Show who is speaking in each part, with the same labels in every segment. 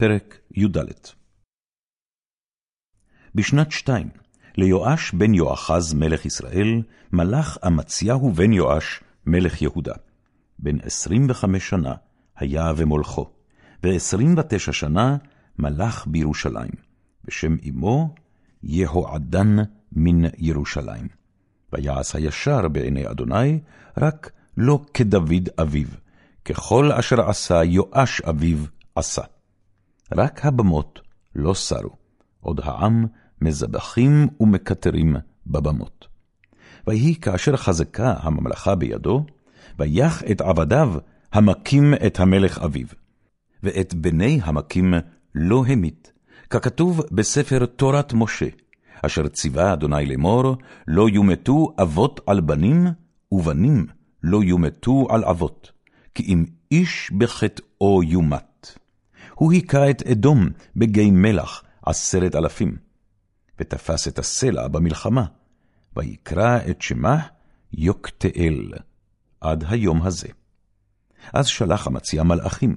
Speaker 1: פרק י"ד בשנת שתיים, ליואש בן יואחז מלך ישראל, מלך אמציהו בן יואש מלך יהודה. בן עשרים וחמש שנה היה ומולכו, ועשרים ותשע שנה מלך בירושלים, בשם אמו יהועדן מן ירושלים. ויעש הישר בעיני אדוני, רק לא כדוד אביו, ככל אשר עשה יואש אביו עשה. רק הבמות לא סרו, עוד העם מזבחים ומקטרים בבמות. ויהי כאשר חזקה הממלכה בידו, ויח את עבדיו המכים את המלך אביו, ואת בני המכים לא המית, ככתוב בספר תורת משה, אשר ציווה אדוני לאמור, לא יומתו אבות על בנים, ובנים לא יומתו על אבות, כי אם איש בחטאו יומת. הוא היכה את אדום בגיא מלח עשרת אלפים, ותפס את הסלע במלחמה, ויקרא את שמה יוקתאל, עד היום הזה. אז שלח המציע מלאכים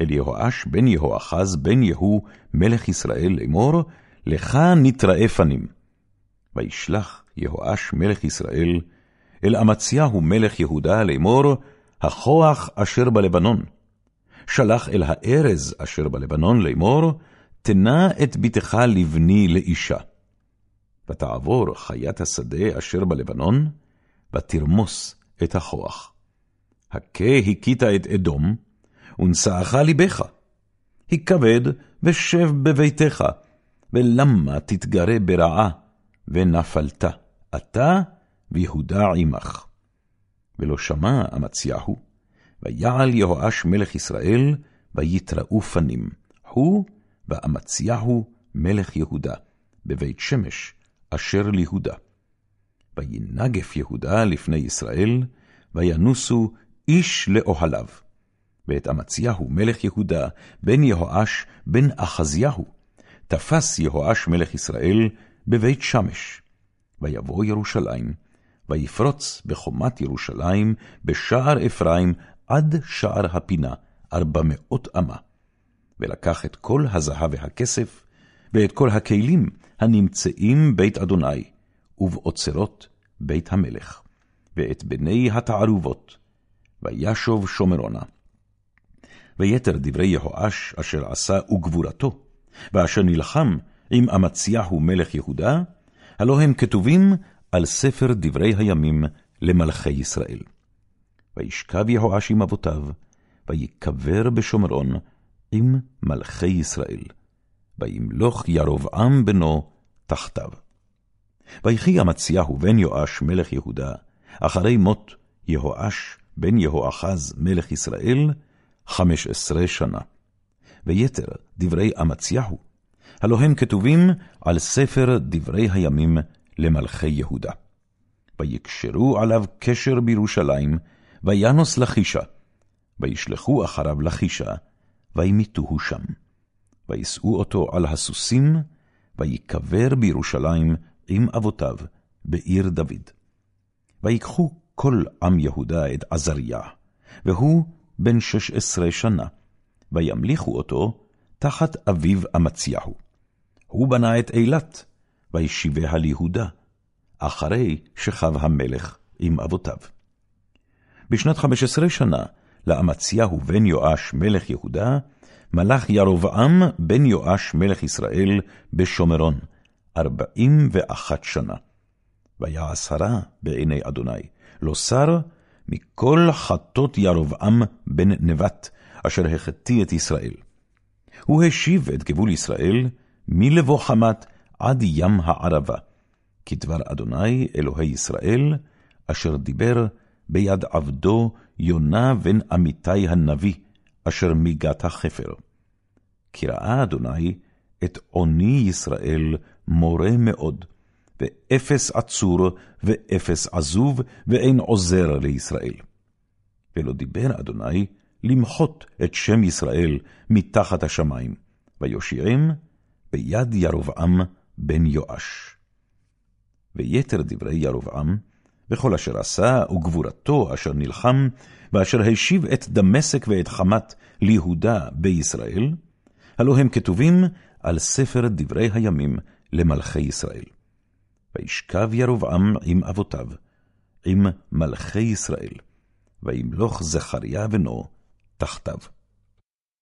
Speaker 1: אל יהואש בן יהואחז בן יהוא מלך ישראל לאמור, לך נתראה פנים. וישלח יהואש מלך ישראל אל אמציהו מלך יהודה לאמור, הכוח אשר בלבנון. שלח אל הארז אשר בלבנון לאמור, תנה את בתך לבני לאישה. ותעבור חיית השדה אשר בלבנון, ותרמוס את הכוח. הכה הכית את אדום, ונשאך לבך. הכבד ושב בביתך, ולמה תתגרה ברעה, ונפלת, אתה ויהודה עמך. ולא שמע אמציהו, ויעל יהואש מלך ישראל, ויתראו פנים, הוא ואמציהו מלך יהודה, בבית שמש, אשר ליהודה. וינגף יהודה לפני ישראל, וינוסו איש לאוהליו. ואת אמציהו מלך יהודה, בן יהואש, בן אחזיהו, תפס יהואש מלך ישראל בבית שמש. ויבוא ירושלים, ויפרוץ בחומת ירושלים, בשער אפרים, עד שער הפינה, ארבע מאות אמה. ולקח את כל הזהב והכסף, ואת כל הכלים הנמצאים בית אדוני, ובאוצרות בית המלך, ואת בני התערובות, וישוב שומרונה. ויתר דברי יהואש אשר עשה וגבורתו, ואשר נלחם עם אמציהו מלך יהודה, הלא הם כתובים על ספר דברי הימים למלכי ישראל. וישכב יהואש עם אבותיו, ויקבר בשומרון עם מלכי ישראל, וימלוך ירבעם בנו תחתיו. ויחי אמציהו בן יואש מלך יהודה, אחרי מות יהואש בן יהואחז מלך ישראל, חמש עשרה שנה. ויתר דברי אמציהו, הלא הם כתובים על ספר דברי הימים למלכי יהודה. ויקשרו עליו קשר בירושלים, וינוס לחישה, וישלחו אחריו לחישה, וימיתוהו שם. וישאו אותו על הסוסים, ויקבר בירושלים עם אבותיו, בעיר דוד. ויקחו כל עם יהודה את עזריה, והוא בן שש עשרה שנה, וימליכו אותו תחת אביו אמציהו. הוא בנה את אילת, וישיביה ליהודה, אחרי שכב המלך עם אבותיו. בשנת חמש עשרה שנה, לאמציהו בן יואש מלך יהודה, מלך ירבעם בן יואש מלך ישראל בשומרון, ארבעים ואחת שנה. ויעש הרע בעיני אדוני, לא שר מכל חטות ירבעם בן נבט, אשר החטיא את ישראל. הוא השיב את גבול ישראל מלבוא חמת עד ים הערבה, כדבר אדוני אלוהי ישראל, אשר דיבר ביד עבדו יונה בן אמיתי הנביא, אשר מיגת החפר. כי ראה אדוני את עוני ישראל מורה מאוד, ואפס עצור, ואפס עזוב, ואין עוזר לישראל. ולא דיבר אדוני למחות את שם ישראל מתחת השמיים, ויושיעם ביד ירבעם בן יואש. ויתר דברי ירבעם, וכל אשר עשה, וגבורתו אשר נלחם, ואשר השיב את דמשק ואת חמת ליהודה בישראל, הלא הם כתובים על ספר דברי הימים למלכי ישראל. וישכב ירבעם עם אבותיו, עם מלכי ישראל, וימלוך זכריה בנו תחתיו.